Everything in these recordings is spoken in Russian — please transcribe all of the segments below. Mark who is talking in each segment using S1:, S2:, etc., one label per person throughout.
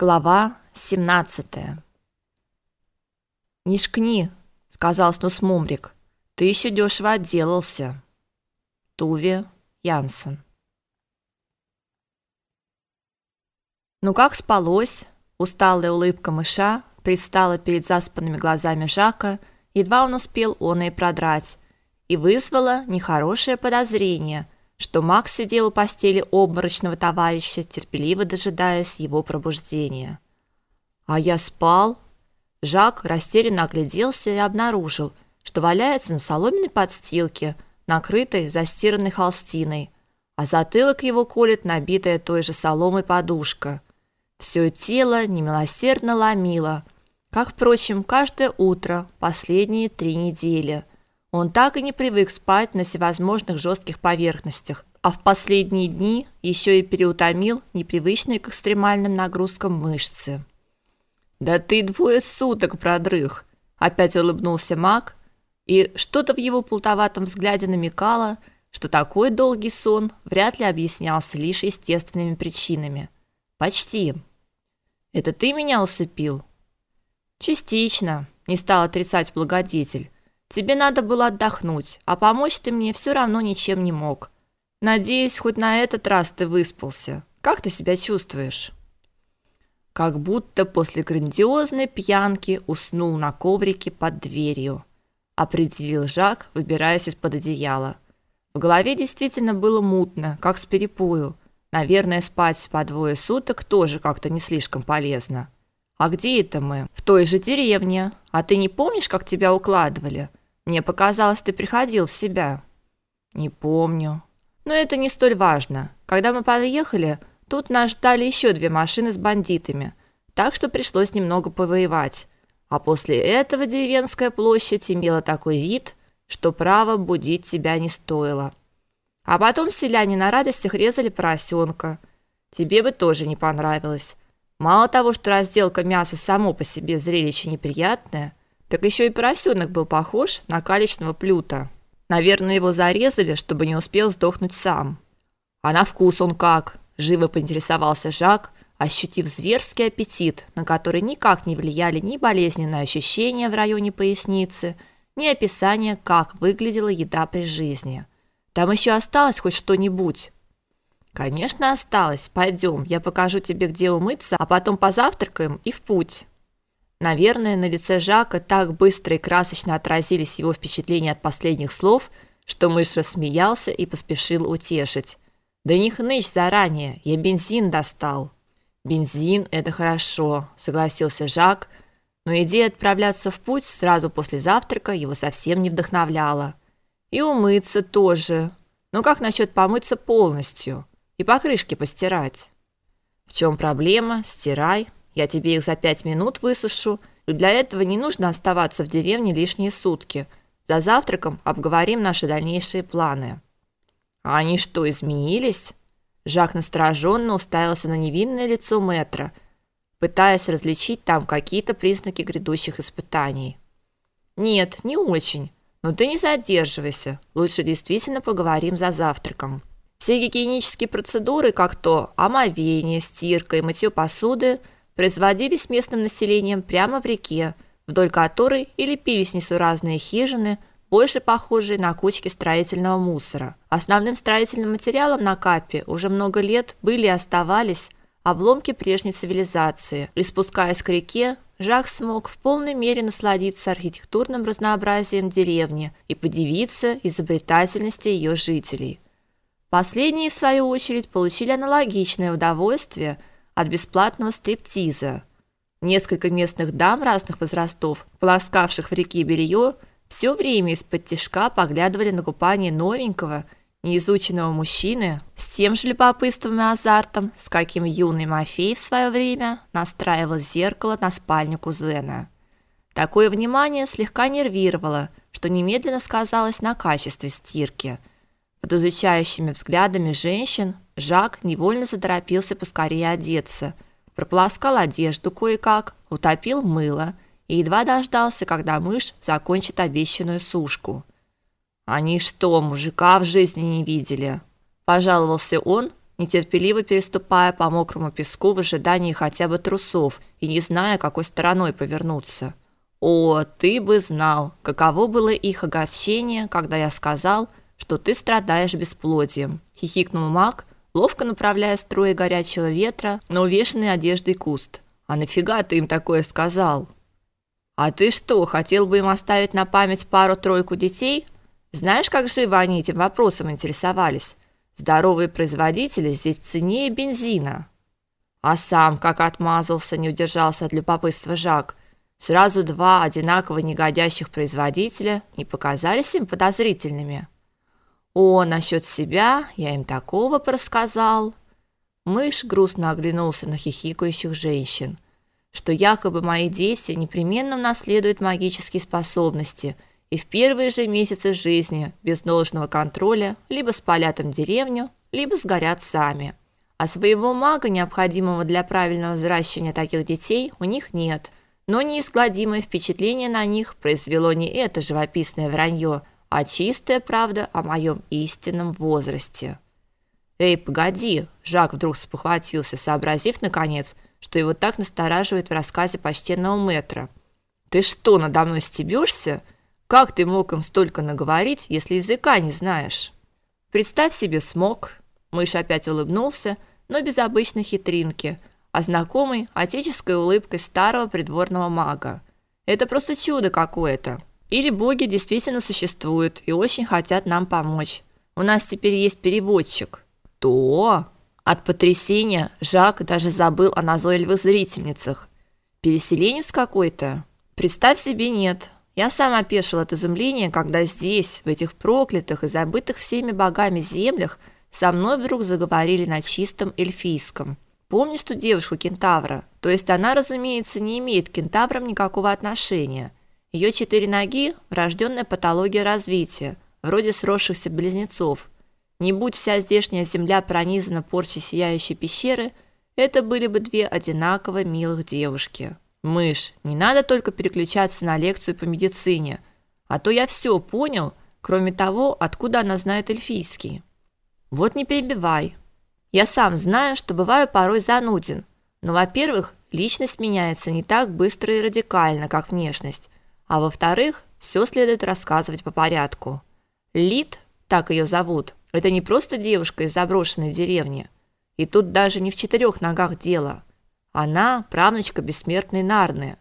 S1: Глава 17. Не шкни, сказал снус Мумрик. Ты еще дешево отделался. Туве Янсен. Ну как спалось? Усталая улыбка мыша предстала перед заспанными глазами Жака, едва он успел он и продрать, и вызвала нехорошее подозрение – что Макс сидел у постели обморочного товарища, терпеливо дожидаясь его пробуждения. А я спал. Жак растерянно огляделся и обнаружил, что валяется на соломенной подстилке, накрытой застиранной холстиной, а затылок его колет набитая той же соломой подушка. Все тело немилосердно ломило, как, впрочем, каждое утро последние три недели – он так и не привык спать на всевозможных жестких поверхностях, а в последние дни еще и переутомил непривычные к экстремальным нагрузкам мышцы. Да ты двое суток продрых, опять улыбнулся Мак, и что-то в его плутоватом взгляде намекало, что такой долгий сон вряд ли объяснялся лишь естественными причинами. Почти. Это ты меня усыпил? Частично, не стал отрицать благодетель. Тебе надо было отдохнуть, а помочь ты мне все равно ничем не мог. Надеюсь, хоть на этот раз ты выспался. Как ты себя чувствуешь? Как будто после грандиозной пьянки уснул на коврике под дверью, определил Жак, выбираясь из-под одеяла. В голове действительно было мутно, как с перепою. Наверное, спать по двое суток тоже как-то не слишком полезно. А где это мы? В той же деревне. А ты не помнишь, как тебя укладывали? Мне показалось, ты приходил в себя. Не помню. Но это не столь важно. Когда мы подъехали, тут нас ждали еще две машины с бандитами, так что пришлось немного повоевать. А после этого деревенская площадь имела такой вид, что право будить тебя не стоило. А потом селяне на радостях резали поросенка. Тебе бы тоже не понравилось. Мало того, что разделка мяса само по себе зрелище неприятное, так еще и поросенок был похож на калечного плюта. Наверное, его зарезали, чтобы не успел сдохнуть сам. А на вкус он как? Живо поинтересовался Жак, ощутив зверский аппетит, на который никак не влияли ни болезненные ощущения в районе поясницы, ни описание, как выглядела еда при жизни. Там еще осталось хоть что-нибудь. Конечно, осталось. Пойдем, я покажу тебе, где умыться, а потом позавтракаем и в путь. Наверное, на лице Жака так быстро и красочно отразились его впечатления от последних слов, что мышь рассмеялся и поспешил утешить. Да не хнычь заранее, я бензин достал. Бензин это хорошо, согласился Жак, но идея отправляться в путь сразу после завтрака его совсем не вдохновляла. И умыться тоже. Но как насчет помыться полностью и покрышки постирать? В чем проблема? Стирай. Я тебе их за пять минут высушу, и для этого не нужно оставаться в деревне лишние сутки. За завтраком обговорим наши дальнейшие планы. А они что, изменились? Жак настороженно уставился на невинное лицо Метра, пытаясь различить там какие-то признаки грядущих испытаний. Нет, не очень. Но ты не задерживайся. Лучше действительно поговорим за завтраком. Все гигиенические процедуры, как то омовение, стирка и мытье посуды, производились местным населением прямо в реке, вдоль которой и лепились несуразные хижины, больше похожие на кучки строительного мусора. Основным строительным материалом на Капе уже много лет были и оставались обломки прежней цивилизации. И спускаясь к реке, Жак смог в полной мере насладиться архитектурным разнообразием деревни и подивиться изобретательности ее жителей. Последние, в свою очередь, получили аналогичное удовольствие – от бесплатного стриптиза. Несколько местных дам разных возрастов, полоскавших в реке белье, все время из-под тишка поглядывали на купание новенького, неизученного мужчины с тем же любопытством и азартом, с каким юный Мафей в свое время настраивал зеркало на спальню кузена. Такое внимание слегка нервировало, что немедленно сказалось на качестве стирки. Под изучающими взглядами женщин Жак невольно заторопился поскорее одеться, прополоскал одежду кое-как, утопил мыло и едва дождался, когда мышь закончит обещанную сушку. Они что, мужика в жизни не видели? Пожаловался он, нетерпеливо переступая по мокрому песку в ожидании хотя бы трусов и не зная, какой стороной повернуться. О, ты бы знал, каково было их огорчение, когда я сказал, что ты страдаешь бесплодием, хихикнул Мак, ловко направляя струи горячего ветра на увешанный одеждой куст. А нафига ты им такое сказал? А ты что, хотел бы им оставить на память пару-тройку детей? Знаешь, как живо они этим вопросом интересовались? Здоровые производители здесь ценнее бензина. А сам как отмазался, не удержался от любопытства Жак. Сразу два одинаково негодящих производителя не показались им подозрительными. О, насчет себя я им такого порассказал. Мышь грустно оглянулся на хихикающих женщин, что якобы мои дети непременно унаследуют магические способности и в первые же месяцы жизни без должного контроля либо спалят им деревню, либо сгорят сами. А своего мага, необходимого для правильного взращивания таких детей, у них нет. Но неизгладимое впечатление на них произвело не это живописное вранье, а чистая правда о моем истинном возрасте. Эй, погоди, Жак вдруг спохватился, сообразив наконец, что его так настораживает в рассказе почтенного метра. Ты что, надо мной стебешься? Как ты мог им столько наговорить, если языка не знаешь? Представь себе смог. Мышь опять улыбнулся, но без обычной хитринки, а знакомой отеческой улыбкой старого придворного мага. Это просто чудо какое-то. Или боги действительно существуют и очень хотят нам помочь. У нас теперь есть переводчик. То от потрясения Жак даже забыл о назойливых зрительницах. Переселенец какой-то? Представь себе, нет. Я сам опешил от изумления, когда здесь, в этих проклятых и забытых всеми богами землях, со мной вдруг заговорили на чистом эльфийском. Помнишь ту девушку-кентавра? То есть она, разумеется, не имеет к кентаврам никакого отношения – ее четыре ноги – врожденная патология развития, вроде сросшихся близнецов. Не будь вся здешняя земля пронизана порчей сияющей пещеры, это были бы две одинаково милых девушки. Мышь, не надо только переключаться на лекцию по медицине, а то я все понял, кроме того, откуда она знает эльфийский. Вот не перебивай. Я сам знаю, что бываю порой зануден, но, во-первых, личность меняется не так быстро и радикально, как внешность, а во-вторых, все следует рассказывать по порядку. Лид, так ее зовут, это не просто девушка из заброшенной деревни. И тут даже не в четырех ногах дело. Она правнучка бессмертной Нарны.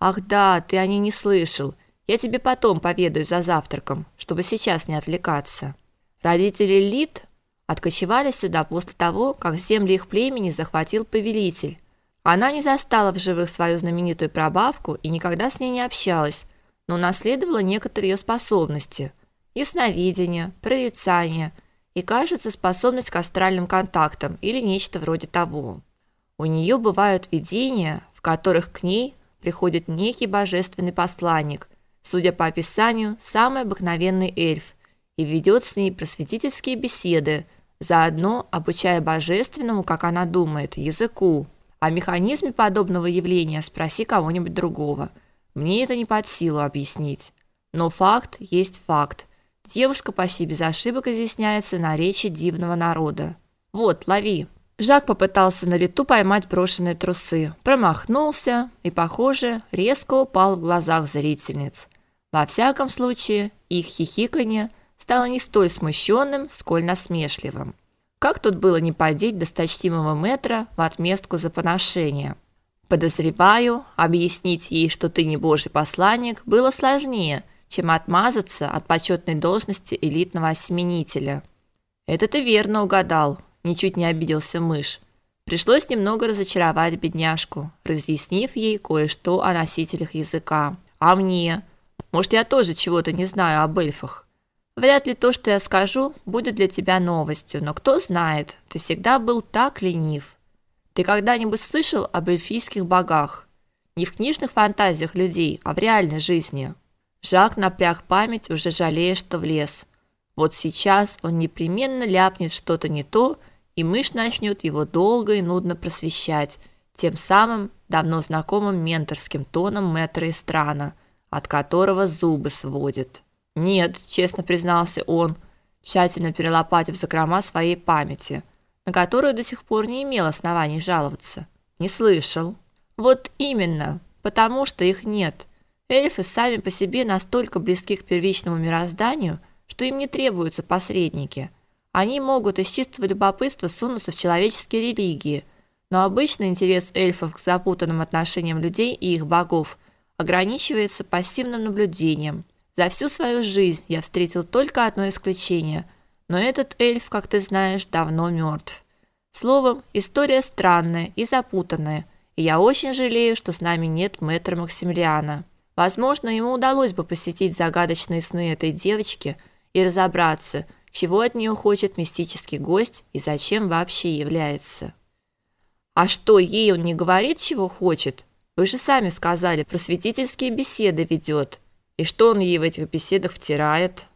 S1: Ах да, ты о ней не слышал. Я тебе потом поведаю за завтраком, чтобы сейчас не отвлекаться. Родители Лид откочевали сюда после того, как земли их племени захватил повелитель. Она не застала в живых свою знаменитую прабабку и никогда с ней не общалась, но наследовала некоторые ее способности: ясновидение, прорицание и, кажется, способность к астральным контактам или нечто вроде того. У нее бывают видения, в которых к ней приходит некий божественный посланник, судя по описанию, самый обыкновенный эльф, и ведет с ней просветительские беседы, заодно обучая божественному, как она думает, языку. О механизме подобного явления спроси кого-нибудь другого – мне это не под силу объяснить, но факт есть факт. Девушка почти без ошибок изъясняется на речи дивного народа. Вот, лови. Жак попытался на лету поймать брошенные трусы, промахнулся и, похоже, резко упал в глазах зрительниц. Во всяком случае, их хихиканье стало не столь смущенным, сколь насмешливым. Как тут было не подеть досточтимого метра в отместку за поношение? Подозреваю, объяснить ей, что ты не божий посланник, было сложнее, чем отмазаться от почетной должности элитного осеменителя. Это ты верно угадал, ничуть не обиделся мышь. Пришлось немного разочаровать бедняжку, разъяснив ей кое-что о носителях языка. А мне? Может, я тоже чего-то не знаю об эльфах? Вряд ли то, что я скажу, будет для тебя новостью, но кто знает, ты всегда был так ленив. Ты когда-нибудь слышал об эльфийских богах? Не в книжных фантазиях людей, а в реальной жизни. Жак напряг память, уже жалея, что влез. Вот сейчас он непременно ляпнет что-то не то, и мышь начнет его долго и нудно просвещать, тем самым давно знакомым менторским тоном мэтра Эстрана, от которого зубы сводит. «Нет», – честно признался он, тщательно перелопатив закрома своей памяти – на которую до сих пор не имел оснований жаловаться. Не слышал. Вот именно, потому что их нет. Эльфы сами по себе настолько близки к первичному мирозданию, что им не требуются посредники. Они могут из чистого любопытства сунуться в человеческие религии, но обычный интерес эльфов к запутанным отношениям людей и их богов ограничивается пассивным наблюдением. За всю свою жизнь я встретил только одно исключение, но этот эльф, как ты знаешь, давно мертв. Словом, история странная и запутанная, и я очень жалею, что с нами нет мэтра Максимилиана. Возможно, ему удалось бы посетить загадочные сны этой девочки и разобраться, чего от нее хочет мистический гость и зачем вообще является. А что, ей он не говорит, чего хочет? Вы же сами сказали, просветительские беседы ведет. И что он ей в этих беседах втирает?